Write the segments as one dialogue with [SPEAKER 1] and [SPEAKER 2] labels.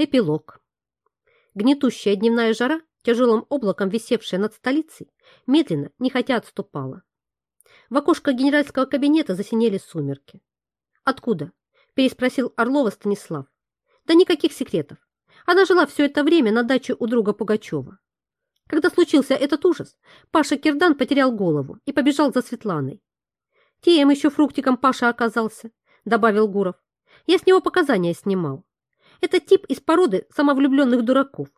[SPEAKER 1] Эпилог. Гнетущая дневная жара, тяжелым облаком висевшая над столицей, медленно, не хотя отступала. В окошко генеральского кабинета засинели сумерки. «Откуда?» – переспросил Орлова Станислав. «Да никаких секретов. Она жила все это время на даче у друга Пугачева. Когда случился этот ужас, Паша Кирдан потерял голову и побежал за Светланой. «Тем еще фруктиком Паша оказался», – добавил Гуров. «Я с него показания снимал. Это тип из породы самовлюбленных дураков,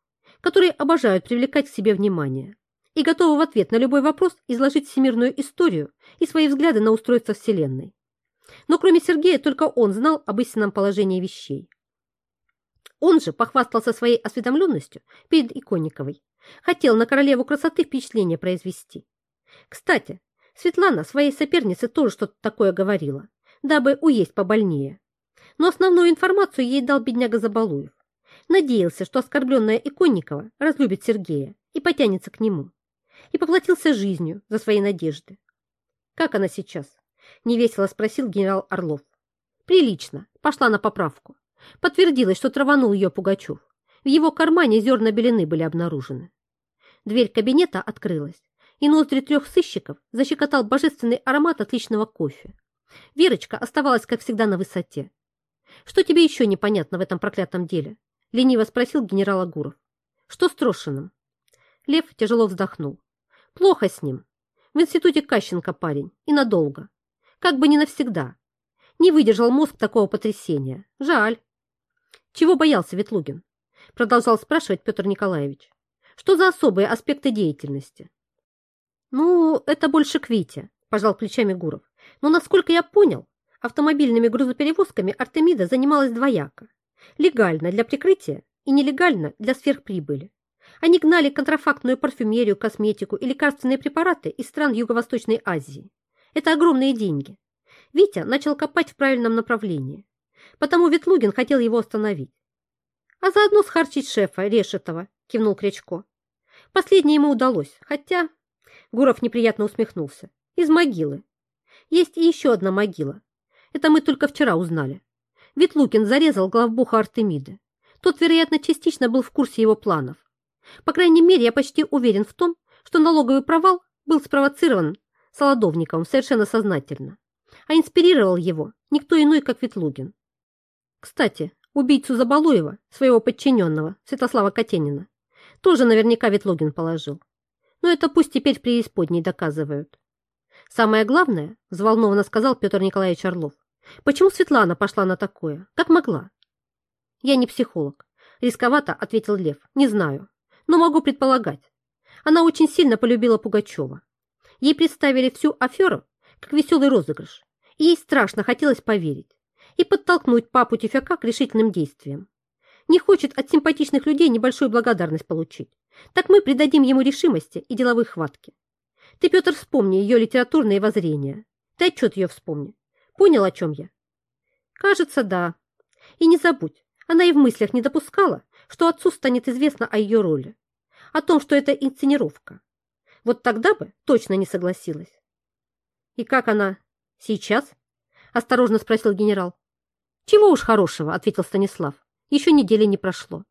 [SPEAKER 1] которые обожают привлекать к себе внимание и готовы в ответ на любой вопрос изложить всемирную историю и свои взгляды на устройство Вселенной. Но кроме Сергея только он знал об истинном положении вещей. Он же похвастался своей осведомленностью перед Иконниковой. Хотел на королеву красоты впечатление произвести. Кстати, Светлана своей сопернице тоже что-то такое говорила, дабы уесть побольнее. Но основную информацию ей дал бедняга Забалуев. Надеялся, что оскорбленная Иконникова разлюбит Сергея и потянется к нему. И поплатился жизнью за свои надежды. «Как она сейчас?» – невесело спросил генерал Орлов. «Прилично. Пошла на поправку. Подтвердилось, что траванул ее Пугачев. В его кармане зерна белины были обнаружены. Дверь кабинета открылась, и ноздри трех сыщиков защекотал божественный аромат отличного кофе. Верочка оставалась, как всегда, на высоте. «Что тебе еще непонятно в этом проклятом деле?» — лениво спросил генерал Агуров. «Что с Трошиным?» Лев тяжело вздохнул. «Плохо с ним. В институте Кащенко парень. И надолго. Как бы не навсегда. Не выдержал мозг такого потрясения. Жаль. Чего боялся Ветлугин? Продолжал спрашивать Петр Николаевич. Что за особые аспекты деятельности? Ну, это больше к Вите, пожал плечами Гуров. Но, насколько я понял, автомобильными грузоперевозками Артемида занималась двояко. Легально для прикрытия и нелегально для сверхприбыли. Они гнали контрафактную парфюмерию, косметику и лекарственные препараты из стран Юго-Восточной Азии. Это огромные деньги. Витя начал копать в правильном направлении. Потому Ветлугин хотел его остановить. А заодно схарчить шефа Решетова, кивнул Крячко. Последнее ему удалось, хотя... Гуров неприятно усмехнулся. Из могилы. Есть и еще одна могила. Это мы только вчера узнали. Ветлукин зарезал главбуха Артемиды. Тот, вероятно, частично был в курсе его планов. По крайней мере, я почти уверен в том, что налоговый провал был спровоцирован Солодовниковым совершенно сознательно, а инспирировал его никто иной, как Ветлугин. Кстати, убийцу Забалуева, своего подчиненного, Святослава Катенина, тоже наверняка Ветлугин положил. Но это пусть теперь преисподней доказывают. Самое главное, взволнованно сказал Петр Николаевич Орлов, почему Светлана пошла на такое? Как могла? Я не психолог. Рисковато, ответил Лев. Не знаю, но могу предполагать. Она очень сильно полюбила Пугачева. Ей представили всю аферу как веселый розыгрыш, и ей страшно хотелось поверить и подтолкнуть папу Тюфяка к решительным действиям. Не хочет от симпатичных людей небольшую благодарность получить. Так мы придадим ему решимости и деловой хватки. Ты, Петр, вспомни ее литературные воззрения. Ты отчет ее вспомни. Понял, о чем я? Кажется, да. И не забудь, она и в мыслях не допускала, что отцу станет известно о ее роли. О том, что это инсценировка. Вот тогда бы точно не согласилась. И как она сейчас? Осторожно спросил генерал. Чего уж хорошего, ответил Станислав. Еще недели не прошло.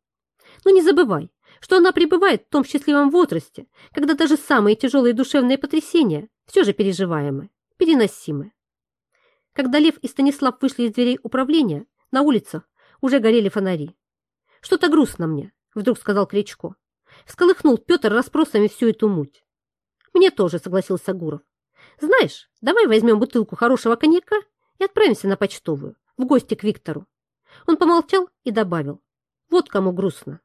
[SPEAKER 1] Но не забывай, что она пребывает в том счастливом возрасте, когда даже самые тяжелые душевные потрясения все же переживаемы, переносимы. Когда Лев и Станислав вышли из дверей управления, на улицах уже горели фонари. «Что-то грустно мне», — вдруг сказал Кричко. Всколыхнул Петр расспросами всю эту муть. «Мне тоже», — согласился Гуров. «Знаешь, давай возьмем бутылку хорошего коньяка и отправимся на почтовую, в гости к Виктору». Он помолчал и добавил. «Вот кому грустно».